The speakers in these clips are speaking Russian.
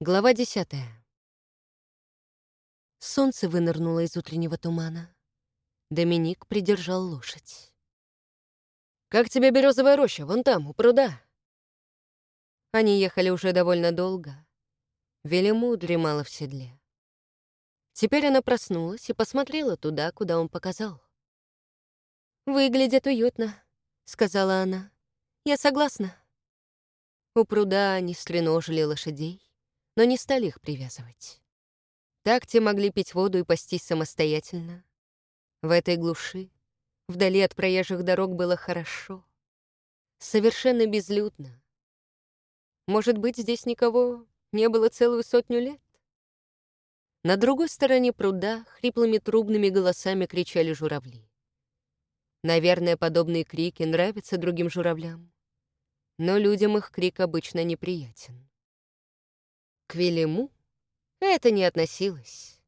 Глава десятая. Солнце вынырнуло из утреннего тумана. Доминик придержал лошадь. «Как тебе березовая роща? Вон там, у пруда». Они ехали уже довольно долго. Велиму дремала в седле. Теперь она проснулась и посмотрела туда, куда он показал. «Выглядит уютно», — сказала она. «Я согласна». У пруда они стреножили лошадей, но не стали их привязывать. Так те могли пить воду и пастись самостоятельно. В этой глуши, вдали от проезжих дорог, было хорошо. Совершенно безлюдно. Может быть, здесь никого не было целую сотню лет? На другой стороне пруда хриплыми трубными голосами кричали журавли. Наверное, подобные крики нравятся другим журавлям, но людям их крик обычно неприятен. К Велиму это не относилось.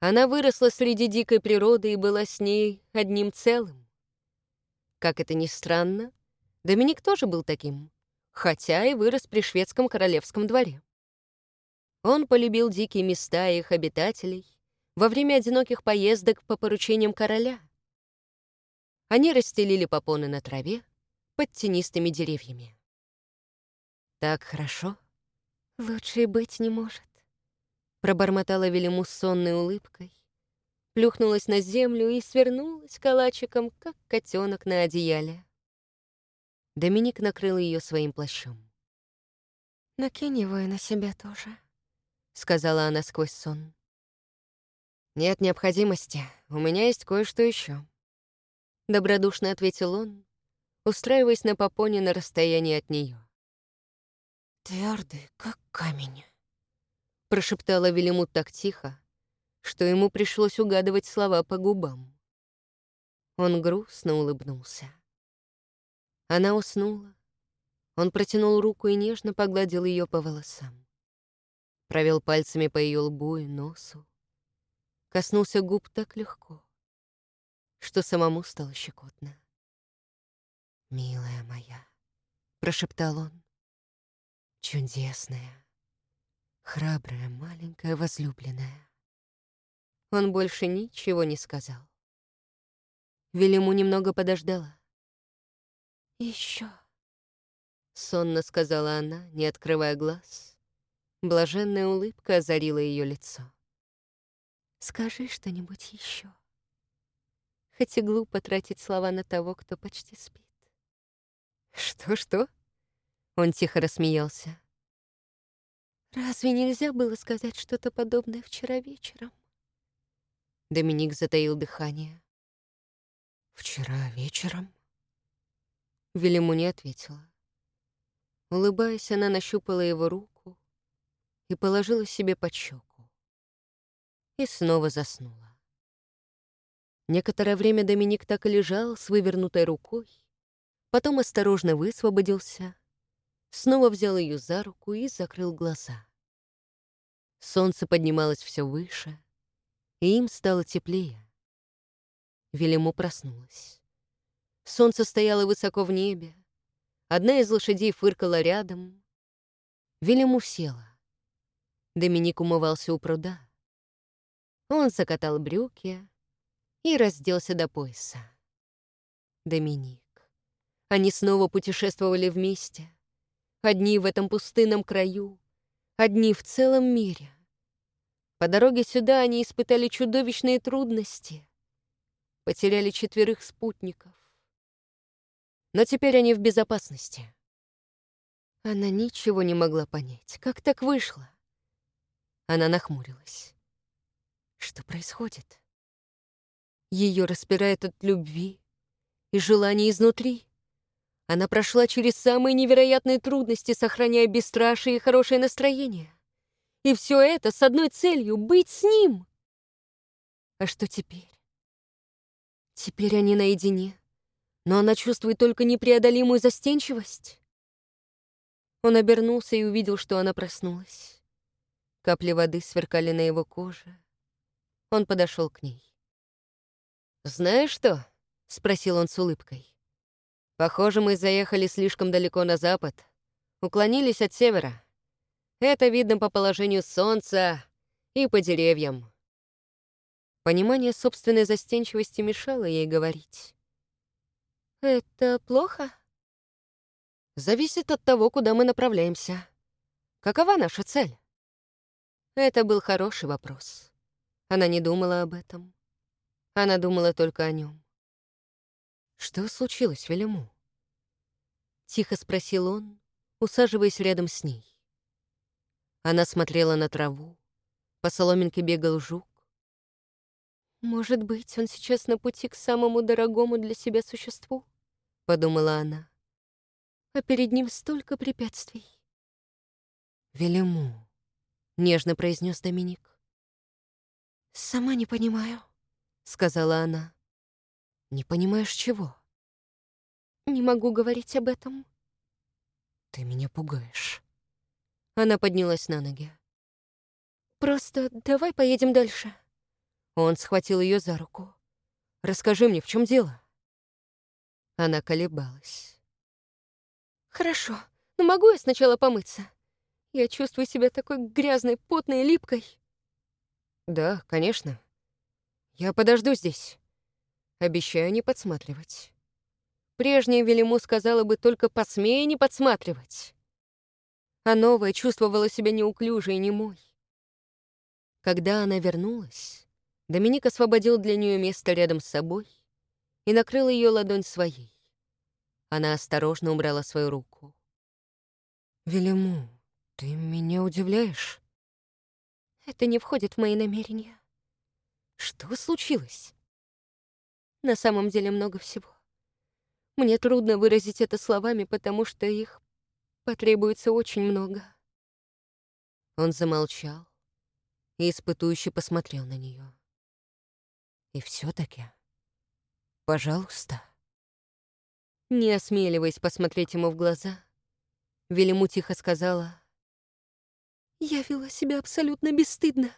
Она выросла среди дикой природы и была с ней одним целым. Как это ни странно, Доминик тоже был таким, хотя и вырос при шведском королевском дворе. Он полюбил дикие места и их обитателей во время одиноких поездок по поручениям короля. Они расстелили попоны на траве под тенистыми деревьями. Так хорошо. Лучше и быть не может. Пробормотала Велиму с сонной улыбкой, плюхнулась на землю и свернулась калачиком, как котенок на одеяле. Доминик накрыл ее своим плащом. «Накинь его и на себя тоже», — сказала она сквозь сон. «Нет необходимости, у меня есть кое-что еще. добродушно ответил он, устраиваясь на попоне на расстоянии от нее. Твердый, как камень. Прошептала Велимут так тихо, что ему пришлось угадывать слова по губам. Он грустно улыбнулся. Она уснула. Он протянул руку и нежно погладил ее по волосам. Провел пальцами по ее лбу и носу. Коснулся губ так легко, что самому стало щекотно. «Милая моя», — прошептал он, Чудесная, храбрая, маленькая возлюбленная. Он больше ничего не сказал. Велиму немного подождала. Еще, сонно сказала она, не открывая глаз. Блаженная улыбка озарила ее лицо. «Скажи что-нибудь еще. Хоть и глупо тратить слова на того, кто почти спит». «Что-что?» Он тихо рассмеялся. «Разве нельзя было сказать что-то подобное вчера вечером?» Доминик затаил дыхание. «Вчера вечером?» Велиму не ответила. Улыбаясь, она нащупала его руку и положила себе под щеку. И снова заснула. Некоторое время Доминик так и лежал с вывернутой рукой, потом осторожно высвободился снова взял ее за руку и закрыл глаза. Солнце поднималось все выше, и им стало теплее. Велиму проснулась. Солнце стояло высоко в небе. Одна из лошадей фыркала рядом. Велиму села. Доминик умывался у пруда. Он закатал брюки и разделся до пояса. Доминик. Они снова путешествовали вместе. Одни в этом пустынном краю, одни в целом мире. По дороге сюда они испытали чудовищные трудности, потеряли четверых спутников. Но теперь они в безопасности. Она ничего не могла понять. Как так вышло? Она нахмурилась. Что происходит? Ее распирает от любви и желания изнутри. Она прошла через самые невероятные трудности, сохраняя бесстрашие и хорошее настроение. И все это с одной целью — быть с ним. А что теперь? Теперь они наедине, но она чувствует только непреодолимую застенчивость. Он обернулся и увидел, что она проснулась. Капли воды сверкали на его коже. Он подошел к ней. «Знаешь что?» — спросил он с улыбкой. Похоже, мы заехали слишком далеко на запад. Уклонились от севера. Это видно по положению солнца и по деревьям. Понимание собственной застенчивости мешало ей говорить. «Это плохо?» «Зависит от того, куда мы направляемся. Какова наша цель?» Это был хороший вопрос. Она не думала об этом. Она думала только о нем. «Что случилось, Велиму?» Тихо спросил он, усаживаясь рядом с ней. Она смотрела на траву, по соломинке бегал жук. «Может быть, он сейчас на пути к самому дорогому для себя существу?» — подумала она. «А перед ним столько препятствий». «Велиму», — нежно произнес Доминик. «Сама не понимаю», — сказала она. «Не понимаешь чего?» «Не могу говорить об этом». «Ты меня пугаешь». Она поднялась на ноги. «Просто давай поедем дальше». Он схватил ее за руку. «Расскажи мне, в чем дело?» Она колебалась. «Хорошо, но могу я сначала помыться? Я чувствую себя такой грязной, потной липкой». «Да, конечно. Я подожду здесь. Обещаю не подсматривать». Прежняя Велиму сказала бы только «посмей не подсматривать». А новая чувствовала себя неуклюжей и немой. Когда она вернулась, Доминик освободил для нее место рядом с собой и накрыл ее ладонь своей. Она осторожно убрала свою руку. «Велиму, ты меня удивляешь?» «Это не входит в мои намерения». «Что случилось?» «На самом деле много всего. Мне трудно выразить это словами, потому что их потребуется очень много. Он замолчал и испытующе посмотрел на нее. И все таки пожалуйста. Не осмеливаясь посмотреть ему в глаза, Велиму тихо сказала, «Я вела себя абсолютно бесстыдно».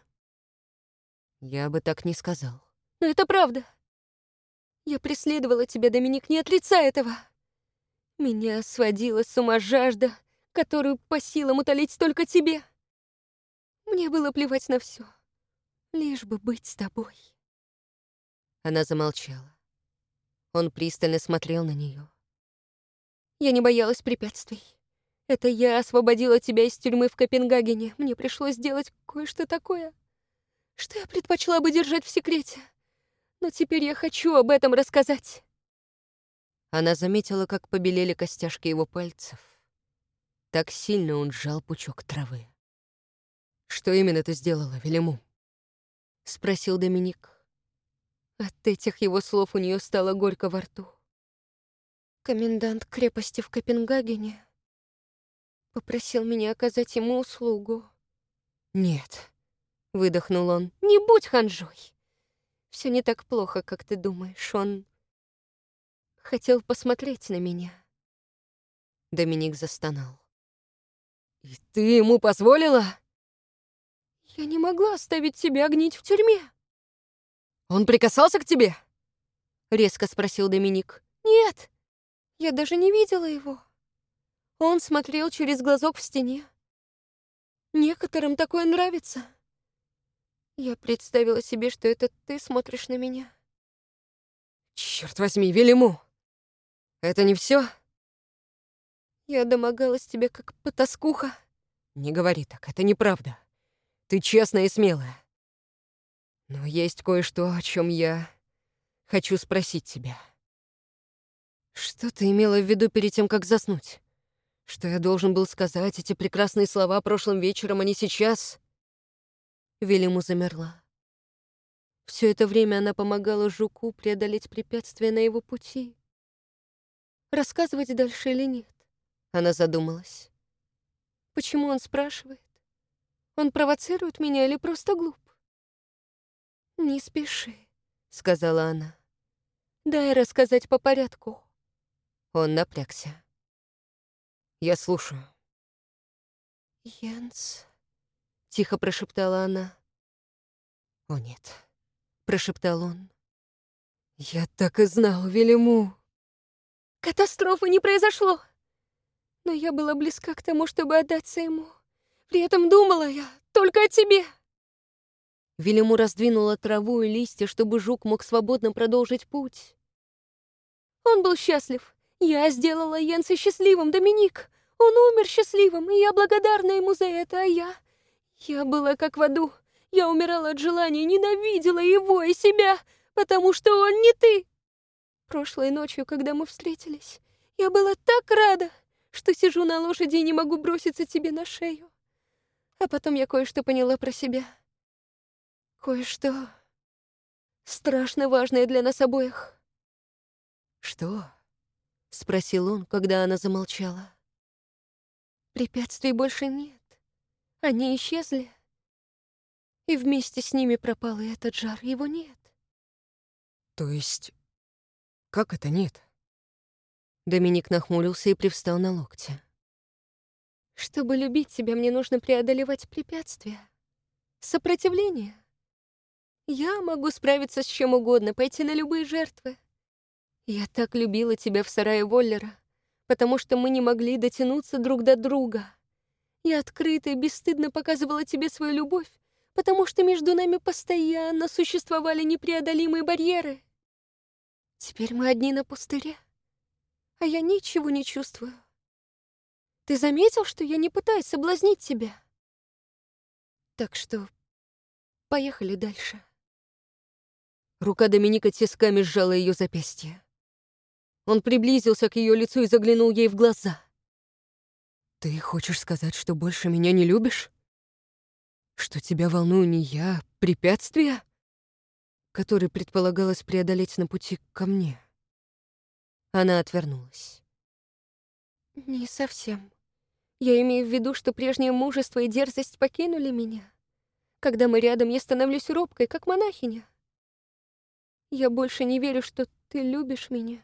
«Я бы так не сказал». «Но это правда. Я преследовала тебя, Доминик, не отрицай этого. Меня сводила с ума жажда, которую по силам утолить только тебе. Мне было плевать на все, лишь бы быть с тобой. Она замолчала. Он пристально смотрел на нее. Я не боялась препятствий. Это я освободила тебя из тюрьмы в Копенгагене. Мне пришлось сделать кое-что такое, что я предпочла бы держать в секрете. Но теперь я хочу об этом рассказать. Она заметила, как побелели костяшки его пальцев. Так сильно он сжал пучок травы. «Что именно ты сделала, Велиму?» — спросил Доминик. От этих его слов у нее стало горько во рту. Комендант крепости в Копенгагене попросил меня оказать ему услугу. «Нет», — выдохнул он, — «не будь ханжой. Все не так плохо, как ты думаешь. Он хотел посмотреть на меня. Доминик застонал. «И ты ему позволила?» «Я не могла оставить тебя гнить в тюрьме». «Он прикасался к тебе?» — резко спросил Доминик. «Нет, я даже не видела его. Он смотрел через глазок в стене. Некоторым такое нравится». Я представила себе, что это ты смотришь на меня. Черт возьми, Велиму! Это не все? Я домогалась тебе как потаскуха. Не говори так, это неправда. Ты честная и смелая. Но есть кое-что, о чем я хочу спросить тебя. Что ты имела в виду перед тем, как заснуть? Что я должен был сказать эти прекрасные слова прошлым вечером, а не сейчас? Велиму замерла. Все это время она помогала жуку преодолеть препятствия на его пути. Рассказывать дальше или нет? Она задумалась. Почему он спрашивает? Он провоцирует меня или просто глуп? «Не спеши», — сказала она. «Дай рассказать по порядку». Он напрягся. «Я слушаю». «Янс...» Тихо прошептала она. «О, нет», — прошептал он. «Я так и знал, Велиму!» «Катастрофы не произошло!» Но я была близка к тому, чтобы отдаться ему. При этом думала я только о тебе. Велиму раздвинула траву и листья, чтобы жук мог свободно продолжить путь. Он был счастлив. Я сделала Йенса счастливым, Доминик. Он умер счастливым, и я благодарна ему за это, а я... Я была как в аду. Я умирала от желания, ненавидела его и себя, потому что он не ты. Прошлой ночью, когда мы встретились, я была так рада, что сижу на лошади и не могу броситься тебе на шею. А потом я кое-что поняла про себя. Кое-что страшно важное для нас обоих. «Что?» — спросил он, когда она замолчала. «Препятствий больше нет. Они исчезли. И вместе с ними пропал и этот жар. Его нет». «То есть... как это нет?» Доминик нахмурился и привстал на локте. «Чтобы любить тебя, мне нужно преодолевать препятствия. Сопротивление. Я могу справиться с чем угодно, пойти на любые жертвы. Я так любила тебя в сарае Воллера, потому что мы не могли дотянуться друг до друга. Я открыто и бесстыдно показывала тебе свою любовь, потому что между нами постоянно существовали непреодолимые барьеры. Теперь мы одни на пустыре, а я ничего не чувствую. Ты заметил, что я не пытаюсь соблазнить тебя? Так что поехали дальше. Рука Доминика тисками сжала ее запястье. Он приблизился к ее лицу и заглянул ей в глаза. «Ты хочешь сказать, что больше меня не любишь? Что тебя волную не я, препятствия, которые предполагалось преодолеть на пути ко мне?» Она отвернулась. «Не совсем. Я имею в виду, что прежнее мужество и дерзость покинули меня. Когда мы рядом, я становлюсь робкой, как монахиня. Я больше не верю, что ты любишь меня.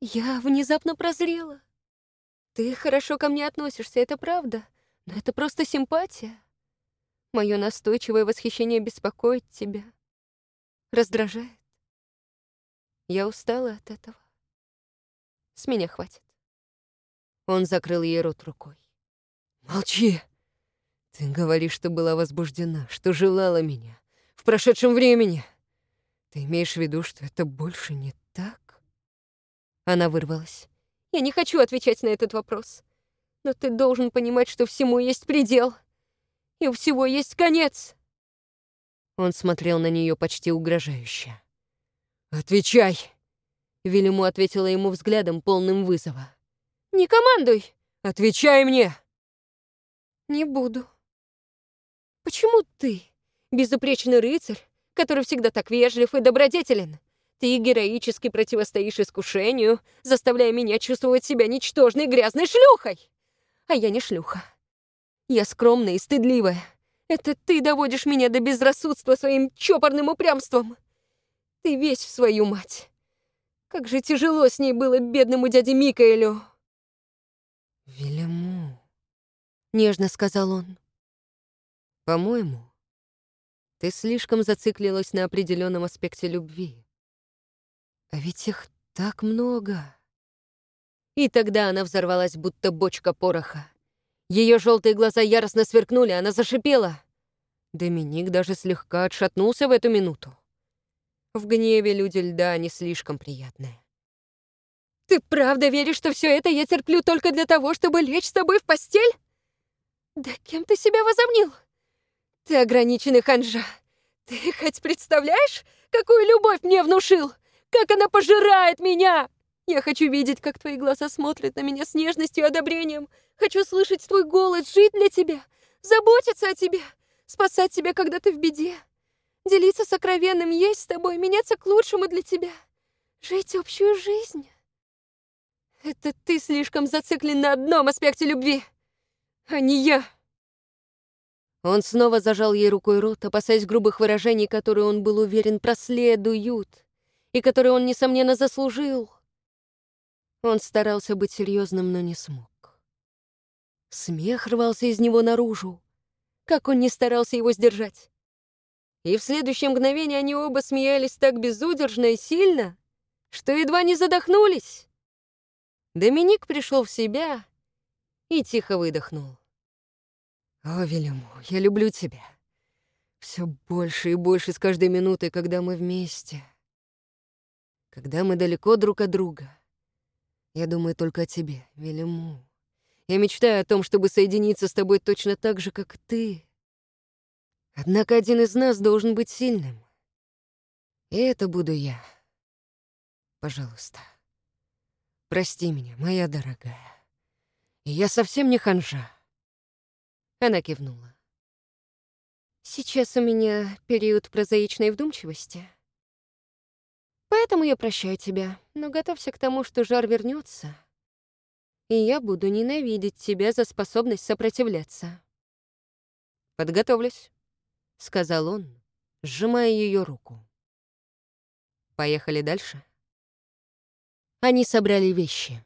Я внезапно прозрела. Ты хорошо ко мне относишься, это правда, но это просто симпатия. Мое настойчивое восхищение беспокоит тебя. Раздражает. Я устала от этого. С меня хватит. Он закрыл ей рот рукой. «Молчи! Ты говоришь, что была возбуждена, что желала меня в прошедшем времени. Ты имеешь в виду, что это больше не так?» Она вырвалась. «Я не хочу отвечать на этот вопрос. Но ты должен понимать, что всему есть предел. И у всего есть конец». Он смотрел на нее почти угрожающе. «Отвечай!» Вильяму ответила ему взглядом, полным вызова. «Не командуй!» «Отвечай мне!» «Не буду». «Почему ты, безупречный рыцарь, который всегда так вежлив и добродетелен, ты героически противостоишь искушению, заставляя меня чувствовать себя ничтожной грязной шлюхой. А я не шлюха. Я скромная и стыдливая. Это ты доводишь меня до безрассудства своим чопорным упрямством. Ты весь в свою мать. Как же тяжело с ней было бедному дяде Микаэлю. «Велему», — нежно сказал он. «По-моему, ты слишком зациклилась на определенном аспекте любви. А ведь их так много. И тогда она взорвалась, будто бочка пороха. Ее желтые глаза яростно сверкнули, она зашипела. Доминик даже слегка отшатнулся в эту минуту. В гневе люди льда не слишком приятные. «Ты правда веришь, что все это я терплю только для того, чтобы лечь с тобой в постель? Да кем ты себя возомнил? Ты ограниченный ханжа. Ты хоть представляешь, какую любовь мне внушил? Как она пожирает меня! Я хочу видеть, как твои глаза смотрят на меня с нежностью и одобрением. Хочу слышать твой голос, жить для тебя, заботиться о тебе, спасать тебя, когда ты в беде. Делиться сокровенным, есть с тобой, меняться к лучшему для тебя. Жить общую жизнь. Это ты слишком зациклен на одном аспекте любви, а не я. Он снова зажал ей рукой рот, опасаясь грубых выражений, которые он был уверен проследуют и который он, несомненно, заслужил. Он старался быть серьезным, но не смог. Смех рвался из него наружу. Как он не старался его сдержать. И в следующее мгновение они оба смеялись так безудержно и сильно, что едва не задохнулись. Доминик пришел в себя и тихо выдохнул. О, Вильяму, я люблю тебя. Все больше и больше с каждой минутой, когда мы вместе. Когда мы далеко друг от друга. Я думаю только о тебе, Вильяму. Я мечтаю о том, чтобы соединиться с тобой точно так же, как ты. Однако один из нас должен быть сильным. И это буду я. Пожалуйста, прости меня, моя дорогая. Я совсем не ханжа. Она кивнула. Сейчас у меня период прозаичной вдумчивости. Поэтому я прощаю тебя, но готовься к тому, что жар вернется, и я буду ненавидеть тебя за способность сопротивляться. «Подготовлюсь», — сказал он, сжимая ее руку. «Поехали дальше?» Они собрали вещи.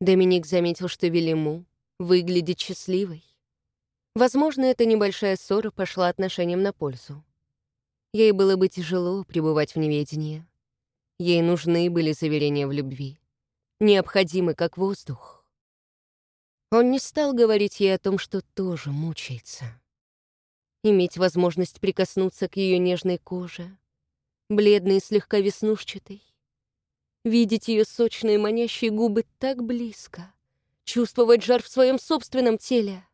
Доминик заметил, что Велиму выглядит счастливой. Возможно, эта небольшая ссора пошла отношениям на пользу. Ей было бы тяжело пребывать в неведении. Ей нужны были заверения в любви. Необходимы, как воздух. Он не стал говорить ей о том, что тоже мучается. Иметь возможность прикоснуться к ее нежной коже, бледной и слегка веснушчатой, видеть ее сочные манящие губы так близко, чувствовать жар в своем собственном теле.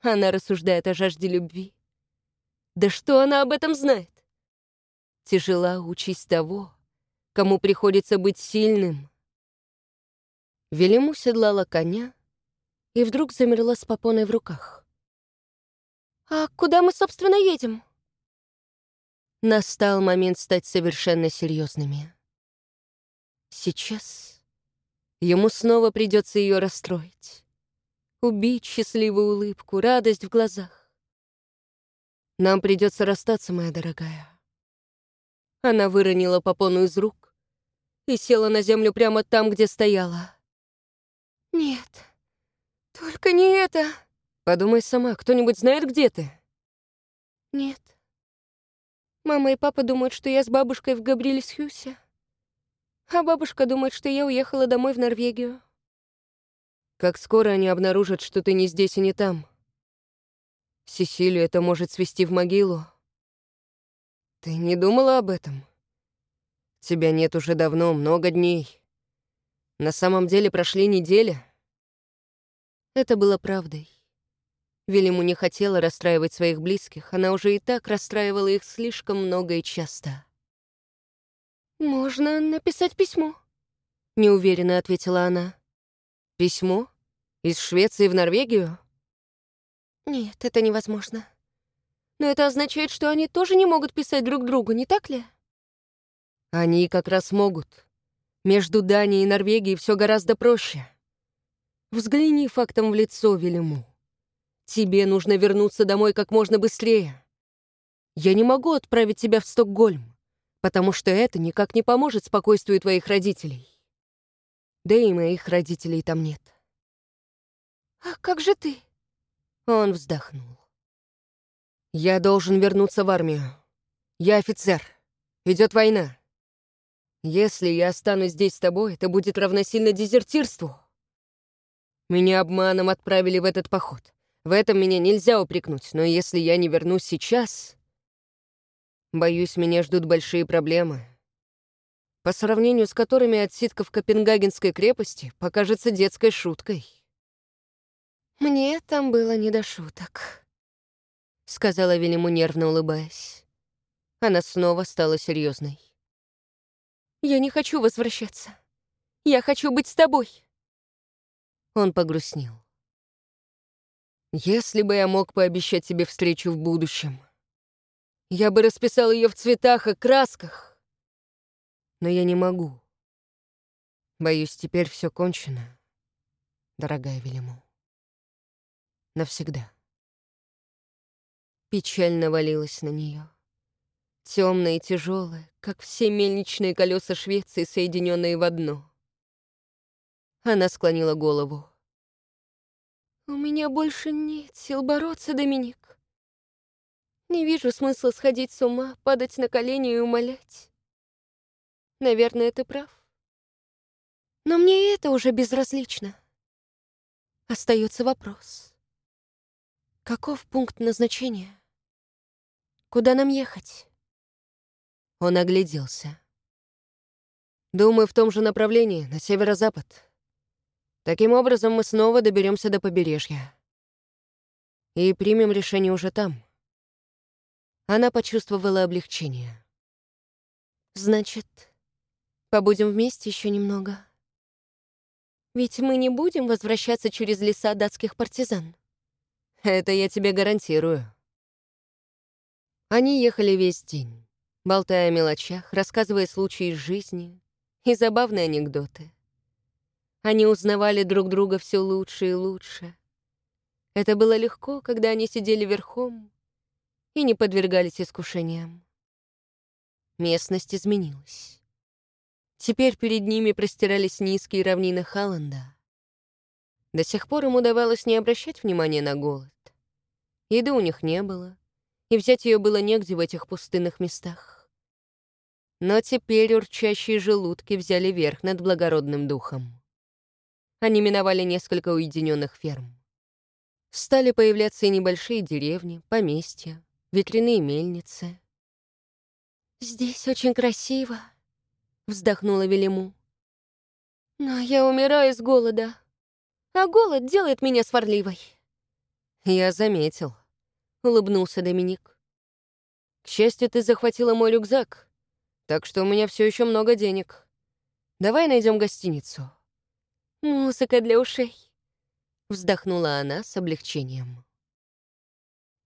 Она рассуждает о жажде любви. Да что она об этом знает? Тяжела участь того, кому приходится быть сильным. Велиму седлала коня и вдруг замерла с попоной в руках. «А куда мы, собственно, едем?» Настал момент стать совершенно серьезными. Сейчас ему снова придется ее расстроить. Убить счастливую улыбку, радость в глазах. Нам придется расстаться, моя дорогая. Она выронила попону из рук и села на землю прямо там, где стояла. «Нет, только не это!» Подумай сама, кто-нибудь знает, где ты? Нет. Мама и папа думают, что я с бабушкой в Габрилисхюсе. А бабушка думает, что я уехала домой в Норвегию. Как скоро они обнаружат, что ты не здесь и не там? Сесилию это может свести в могилу. Ты не думала об этом? Тебя нет уже давно, много дней. На самом деле прошли недели. Это было правдой. Велиму не хотела расстраивать своих близких, она уже и так расстраивала их слишком много и часто. «Можно написать письмо», — неуверенно ответила она. «Письмо? Из Швеции в Норвегию?» «Нет, это невозможно. Но это означает, что они тоже не могут писать друг другу, не так ли?» «Они как раз могут. Между Данией и Норвегией все гораздо проще. Взгляни фактом в лицо, Велиму. Тебе нужно вернуться домой как можно быстрее. Я не могу отправить тебя в Стокгольм потому что это никак не поможет спокойствию твоих родителей. Да и моих родителей там нет. «А как же ты?» Он вздохнул. «Я должен вернуться в армию. Я офицер. Идет война. Если я останусь здесь с тобой, это будет равносильно дезертирству. Меня обманом отправили в этот поход. В этом меня нельзя упрекнуть, но если я не вернусь сейчас, Боюсь, меня ждут большие проблемы, по сравнению с которыми отсидка в Копенгагенской крепости покажется детской шуткой. «Мне там было не до шуток», — сказала Велиму, нервно улыбаясь. Она снова стала серьезной. «Я не хочу возвращаться. Я хочу быть с тобой». Он погрустнел. «Если бы я мог пообещать тебе встречу в будущем, я бы расписал ее в цветах и красках. Но я не могу. Боюсь, теперь все кончено, дорогая Велиму. Навсегда. Печаль навалилась на нее. Темная и тяжелая, как все мельничные колеса Швеции, соединенные в одно. Она склонила голову. «У меня больше нет сил бороться, Доминик. Не вижу смысла сходить с ума, падать на колени и умолять. Наверное, ты прав. Но мне это уже безразлично. Остается вопрос. Каков пункт назначения? Куда нам ехать? Он огляделся. Думаю, в том же направлении, на северо-запад. Таким образом, мы снова доберемся до побережья. И примем решение уже там. Она почувствовала облегчение. Значит, побудем вместе еще немного. Ведь мы не будем возвращаться через леса датских партизан. Это я тебе гарантирую. Они ехали весь день, болтая о мелочах, рассказывая случаи из жизни и забавные анекдоты. Они узнавали друг друга все лучше и лучше. Это было легко, когда они сидели верхом и не подвергались искушениям. Местность изменилась. Теперь перед ними простирались низкие равнины Халланда. До сих пор им удавалось не обращать внимания на голод. Еды у них не было, и взять ее было негде в этих пустынных местах. Но теперь урчащие желудки взяли верх над благородным духом. Они миновали несколько уединенных ферм. Стали появляться и небольшие деревни, поместья, ветряные мельницы. «Здесь очень красиво», — вздохнула Велиму. «Но я умираю с голода, а голод делает меня сварливой». «Я заметил», — улыбнулся Доминик. «К счастью, ты захватила мой рюкзак, так что у меня все еще много денег. Давай найдем гостиницу». «Музыка для ушей», — вздохнула она с облегчением.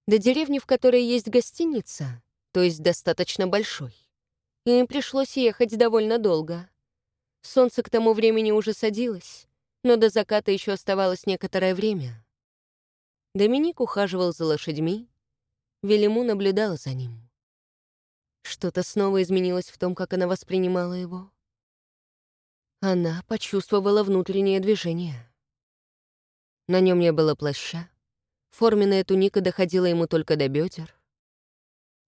До деревни, в которой есть гостиница, то есть достаточно большой, им пришлось ехать довольно долго. Солнце к тому времени уже садилось, но до заката еще оставалось некоторое время. Доминик ухаживал за лошадьми, Велиму наблюдала за ним. Что-то снова изменилось в том, как она воспринимала его. Она почувствовала внутреннее движение. На нем не было плаща, форменная туника доходила ему только до бедер.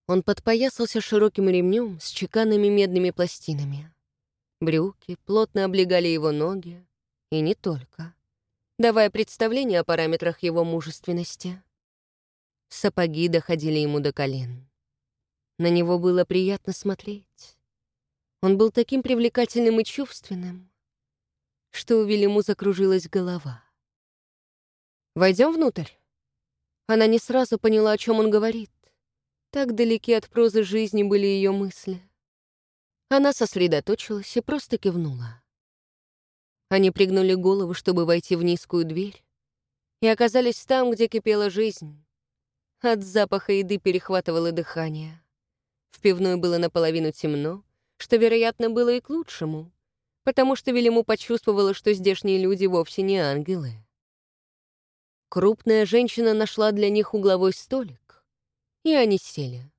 Он подпоясался широким ремнем с чеканными медными пластинами. Брюки плотно облегали его ноги, и не только давая представление о параметрах его мужественности. Сапоги доходили ему до колен. На него было приятно смотреть. Он был таким привлекательным и чувственным, что у Велиму закружилась голова. «Войдем внутрь?» Она не сразу поняла, о чем он говорит. Так далеки от прозы жизни были ее мысли. Она сосредоточилась и просто кивнула. Они пригнули голову, чтобы войти в низкую дверь, и оказались там, где кипела жизнь. От запаха еды перехватывало дыхание. В пивной было наполовину темно, что, вероятно, было и к лучшему, потому что Велиму почувствовала, что здешние люди вовсе не ангелы. Крупная женщина нашла для них угловой столик, и они сели.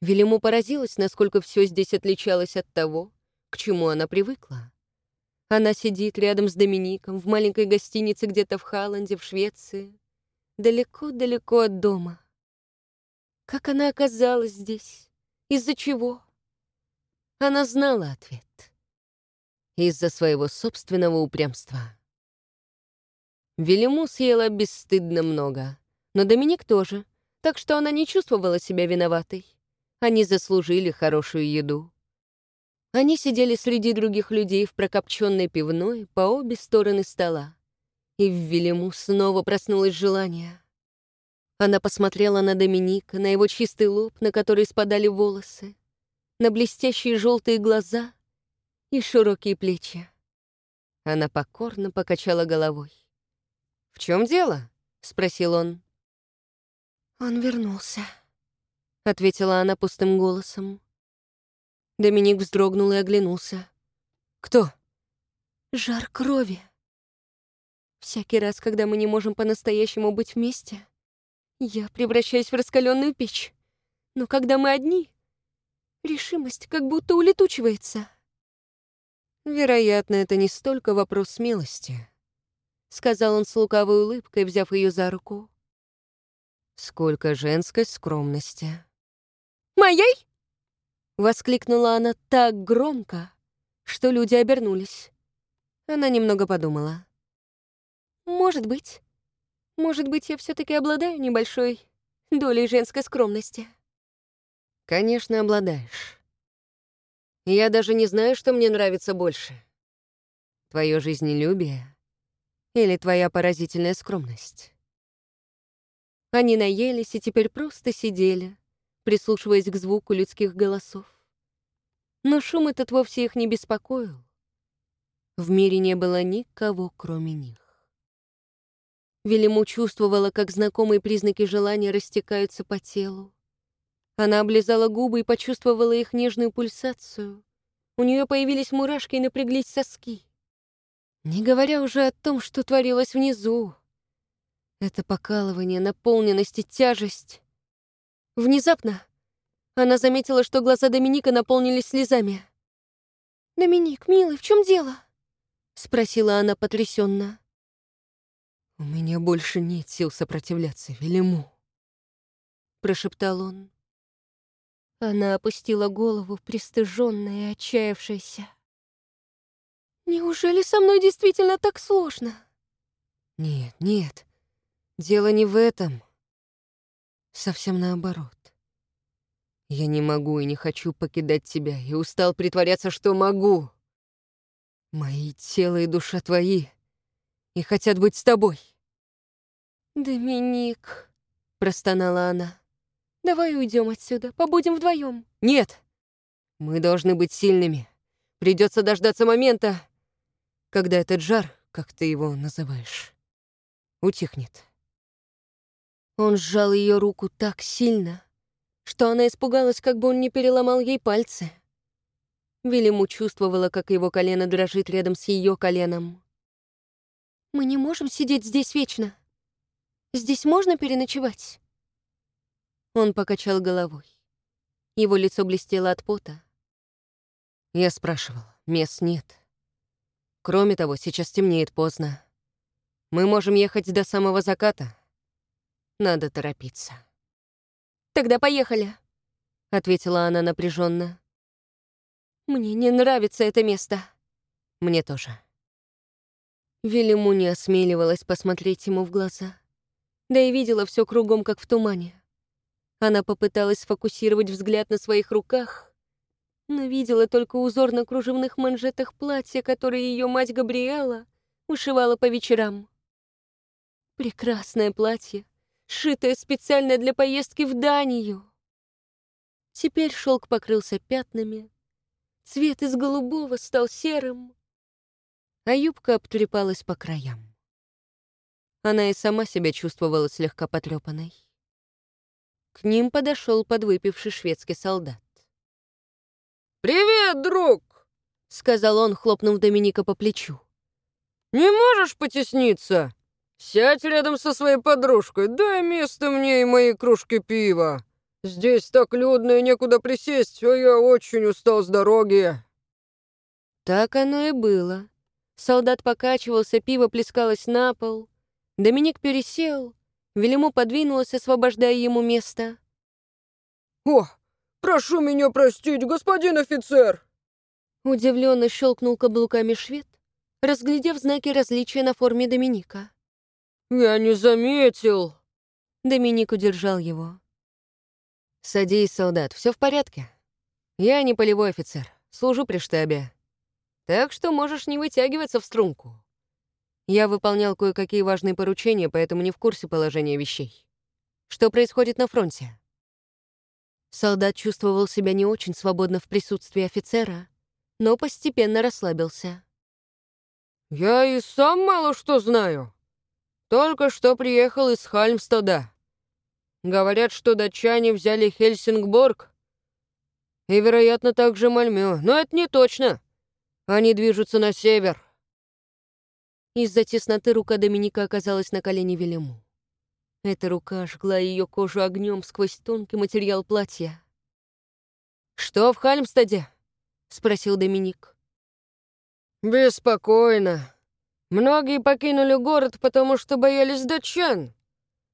Велиму поразилась, насколько все здесь отличалось от того, к чему она привыкла. Она сидит рядом с Домиником в маленькой гостинице где-то в Халланде, в Швеции. Далеко-далеко от дома. Как она оказалась здесь? Из-за чего? Она знала ответ. Из-за своего собственного упрямства. Велиму съела бесстыдно много, но Доминик тоже, так что она не чувствовала себя виноватой. Они заслужили хорошую еду. Они сидели среди других людей в прокопченной пивной по обе стороны стола. И в Велиму снова проснулось желание. Она посмотрела на Доминика, на его чистый лоб, на который спадали волосы, на блестящие желтые глаза и широкие плечи. Она покорно покачала головой. «В чем дело?» — спросил он. «Он вернулся», — ответила она пустым голосом. Доминик вздрогнул и оглянулся. «Кто?» «Жар крови. Всякий раз, когда мы не можем по-настоящему быть вместе, я превращаюсь в раскаленную печь. Но когда мы одни, решимость как будто улетучивается». «Вероятно, это не столько вопрос смелости», — сказал он с лукавой улыбкой, взяв ее за руку. «Сколько женской скромности». «Моей?» — воскликнула она так громко, что люди обернулись. Она немного подумала. «Может быть. Может быть, я все таки обладаю небольшой долей женской скромности. Конечно, обладаешь. Я даже не знаю, что мне нравится больше. Твое жизнелюбие или твоя поразительная скромность. Они наелись и теперь просто сидели, прислушиваясь к звуку людских голосов. Но шум этот вовсе их не беспокоил. В мире не было никого, кроме них. Велиму чувствовала, как знакомые признаки желания растекаются по телу. Она облизала губы и почувствовала их нежную пульсацию. У нее появились мурашки и напряглись соски. Не говоря уже о том, что творилось внизу. Это покалывание, наполненность и тяжесть. Внезапно она заметила, что глаза Доминика наполнились слезами. «Доминик, милый, в чем дело?» — спросила она потрясенно. «У меня больше нет сил сопротивляться Велиму», — прошептал он. Она опустила голову, пристыженная и отчаявшаяся. «Неужели со мной действительно так сложно?» «Нет, нет, дело не в этом. Совсем наоборот. Я не могу и не хочу покидать тебя, и устал притворяться, что могу. Мои тело и душа твои, и хотят быть с тобой». «Доминик», — простонала она, — «давай уйдем отсюда, побудем вдвоем. «Нет, мы должны быть сильными. Придется дождаться момента, когда этот жар, как ты его называешь, утихнет». Он сжал ее руку так сильно, что она испугалась, как бы он не переломал ей пальцы. Велиму чувствовала, как его колено дрожит рядом с ее коленом. «Мы не можем сидеть здесь вечно», Здесь можно переночевать?» Он покачал головой. Его лицо блестело от пота. Я спрашивал, мест нет. Кроме того, сейчас темнеет поздно. Мы можем ехать до самого заката. Надо торопиться. «Тогда поехали», — ответила она напряженно. «Мне не нравится это место». «Мне тоже». Велиму не осмеливалась посмотреть ему в глаза да и видела все кругом, как в тумане. Она попыталась сфокусировать взгляд на своих руках, но видела только узор на кружевных манжетах платья, которое ее мать Габриэла ушивала по вечерам. Прекрасное платье, сшитое специально для поездки в Данию. Теперь шелк покрылся пятнами, цвет из голубого стал серым, а юбка обтрепалась по краям. Она и сама себя чувствовала слегка потрепанной. К ним подошел подвыпивший шведский солдат. «Привет, друг!» — сказал он, хлопнув Доминика по плечу. «Не можешь потесниться? Сядь рядом со своей подружкой, дай место мне и моей кружке пива. Здесь так людно и некуда присесть, а я очень устал с дороги». Так оно и было. Солдат покачивался, пиво плескалось на пол. Доминик пересел, Велиму подвинулась, освобождая ему место. «О, прошу меня простить, господин офицер!» Удивленно щелкнул каблуками швед, разглядев знаки различия на форме Доминика. «Я не заметил!» Доминик удержал его. «Садись, солдат, все в порядке. Я не полевой офицер, служу при штабе. Так что можешь не вытягиваться в струнку. Я выполнял кое-какие важные поручения, поэтому не в курсе положения вещей. Что происходит на фронте? Солдат чувствовал себя не очень свободно в присутствии офицера, но постепенно расслабился. «Я и сам мало что знаю. Только что приехал из Хальмстада. Говорят, что датчане взяли Хельсингборг и, вероятно, также Мальмё, но это не точно. Они движутся на север». Из-за тесноты рука Доминика оказалась на колене Велему. Эта рука жгла ее кожу огнем сквозь тонкий материал платья. «Что в Хальмстаде?» — спросил Доминик. «Беспокойно. Многие покинули город, потому что боялись датчан.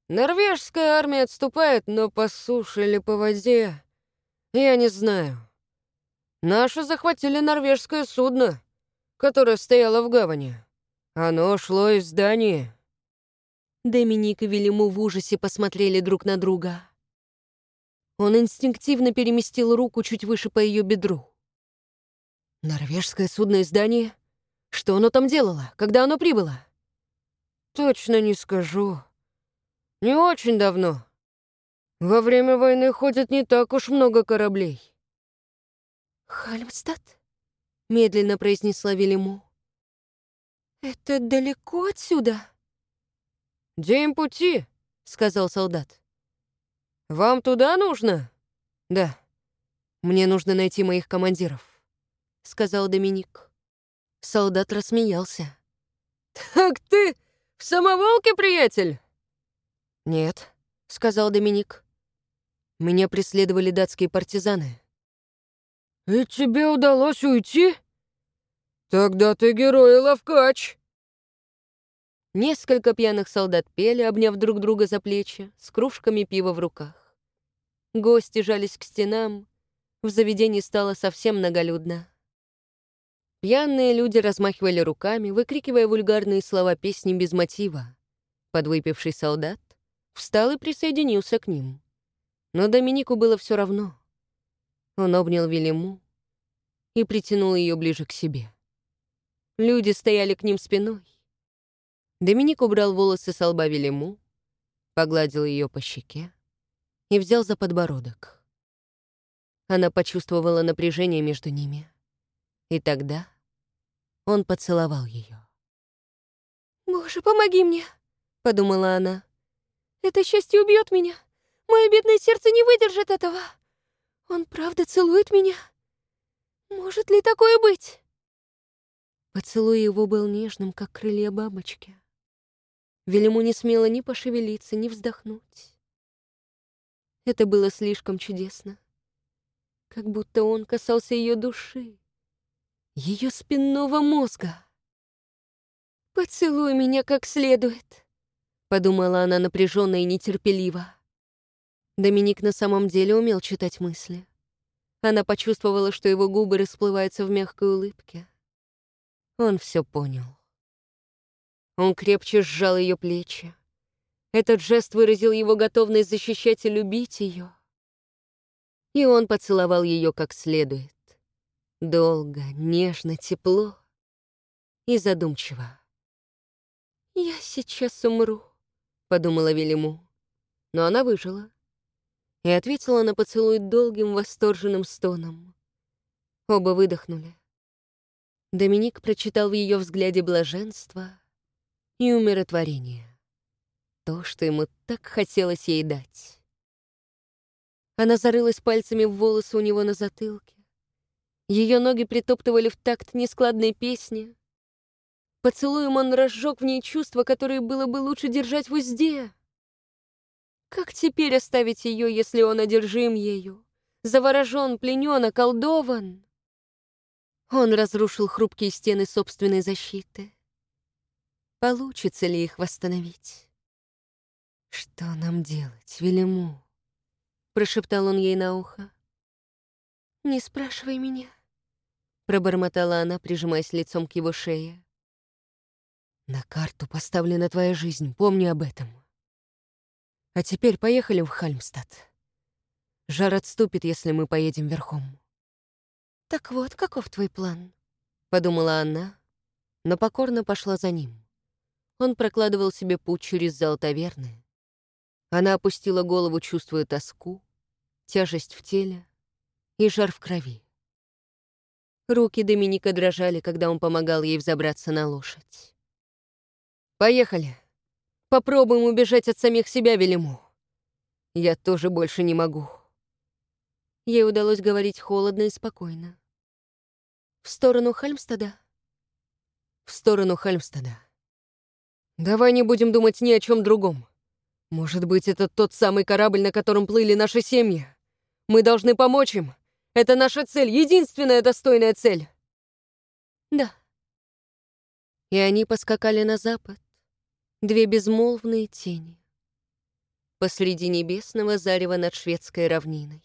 Норвежская армия отступает, но по суше или по воде, я не знаю. Наши захватили норвежское судно, которое стояло в гавани. Оно шло из здания. Доминик и Велиму в ужасе посмотрели друг на друга. Он инстинктивно переместил руку чуть выше по ее бедру. «Норвежское судное здание? Что оно там делало, когда оно прибыло?» «Точно не скажу. Не очень давно. Во время войны ходит не так уж много кораблей». «Хальмстад?» — медленно произнесла Велиму. «Это далеко отсюда?» «День пути», — сказал солдат. «Вам туда нужно?» «Да. Мне нужно найти моих командиров», — сказал Доминик. Солдат рассмеялся. «Так ты в самоволке, приятель?» «Нет», — сказал Доминик. «Меня преследовали датские партизаны». «И тебе удалось уйти? Тогда ты герой и ловкач!» Несколько пьяных солдат пели, обняв друг друга за плечи, с кружками пива в руках. Гости жались к стенам, в заведении стало совсем многолюдно. Пьяные люди размахивали руками, выкрикивая вульгарные слова песни без мотива. Подвыпивший солдат встал и присоединился к ним. Но Доминику было все равно. Он обнял Велиму и притянул ее ближе к себе. Люди стояли к ним спиной. Доминик убрал волосы с лба Велиму, погладил ее по щеке и взял за подбородок. Она почувствовала напряжение между ними. И тогда он поцеловал ее. «Боже, помоги мне!» — подумала она. «Это счастье убьет меня! Мое бедное сердце не выдержит этого! Он правда целует меня? Может ли такое быть?» Поцелуй его был нежным, как крылья бабочки. Велиму не смело ни пошевелиться, ни вздохнуть. Это было слишком чудесно. Как будто он касался ее души, ее спинного мозга. «Поцелуй меня как следует», — подумала она напряженно и нетерпеливо. Доминик на самом деле умел читать мысли. Она почувствовала, что его губы расплываются в мягкой улыбке. Он все понял. Он крепче сжал ее плечи. Этот жест выразил его готовность защищать и любить ее. И он поцеловал ее как следует. Долго, нежно, тепло и задумчиво. «Я сейчас умру», — подумала Велиму. Но она выжила и ответила на поцелуй долгим восторженным стоном. Оба выдохнули. Доминик прочитал в ее взгляде блаженство — и умиротворение. То, что ему так хотелось ей дать. Она зарылась пальцами в волосы у него на затылке. Ее ноги притоптывали в такт нескладной песни. Поцелуем он разжег в ней чувства, которые было бы лучше держать в узде. Как теперь оставить ее, если он одержим ею? Заворожен, пленен, околдован? Он разрушил хрупкие стены собственной защиты. Получится ли их восстановить? «Что нам делать, Велиму?» — прошептал он ей на ухо. «Не спрашивай меня», — пробормотала она, прижимаясь лицом к его шее. «На карту поставлена твоя жизнь, помни об этом. А теперь поехали в Хальмстад. Жар отступит, если мы поедем верхом». «Так вот, каков твой план?» — подумала она, но покорно пошла за ним. Он прокладывал себе путь через зал таверны. Она опустила голову, чувствуя тоску, тяжесть в теле и жар в крови. Руки Доминика дрожали, когда он помогал ей взобраться на лошадь. «Поехали. Попробуем убежать от самих себя, Велиму. Я тоже больше не могу». Ей удалось говорить холодно и спокойно. «В сторону Хальмстада?» «В сторону Хальмстада». Давай не будем думать ни о чем другом. Может быть, это тот самый корабль, на котором плыли наши семьи. Мы должны помочь им. Это наша цель, единственная достойная цель. Да. И они поскакали на запад. Две безмолвные тени. Посреди небесного зарева над шведской равниной.